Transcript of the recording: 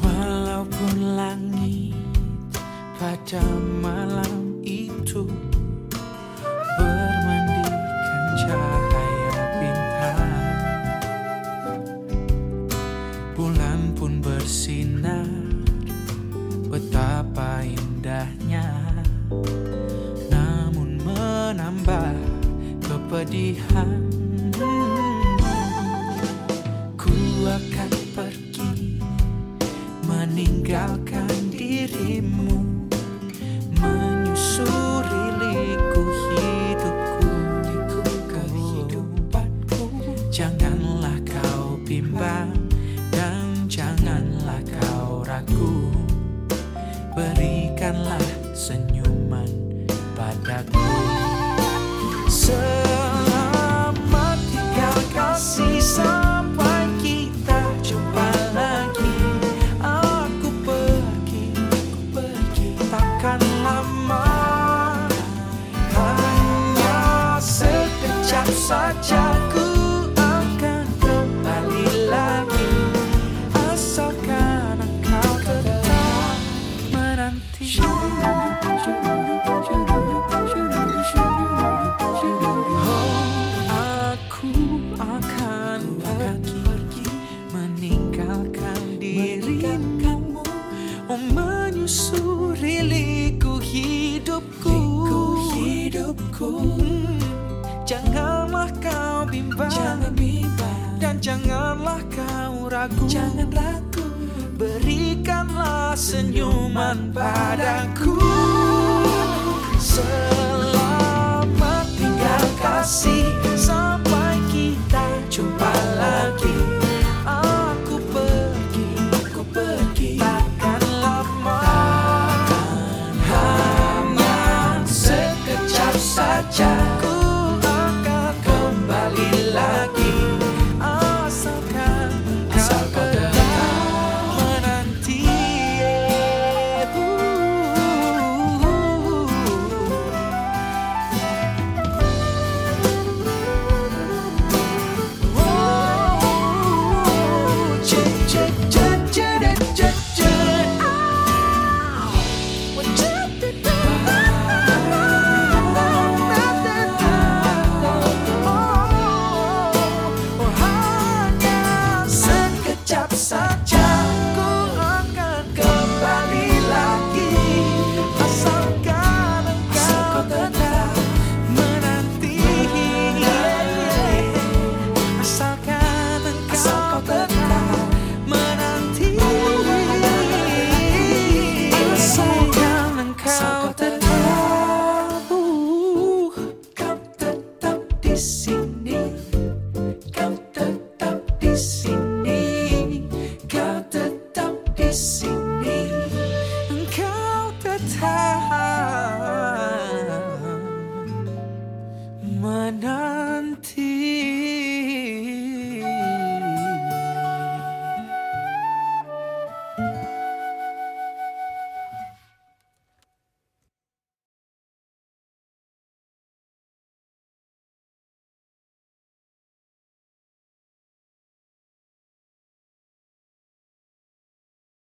Walaupun langit pada malam itu betapa indahnya, namun menambah kepedihan. Ku akan pergi meninggalkan dirimu menyusuri liku hidupku liku kehidupanku janganlah berikanlah senyuman padaku Oh, aku akan pergi meninggalkan dirimu menyusuri liku hidupku. Hidupku. Janganlah kau bimbang Jangan bimbang. Dan janganlah kau ragu. Jangan ragu Berikanlah senyuman padaku. Selamat tinggal kasih. Sampai kita jumpa lagi. Aku pergi Aku pergi. Takkan lama. Hanya sekejap saja di sini Kau tetap di sini Kau tetap di sini Engkau tetap menanti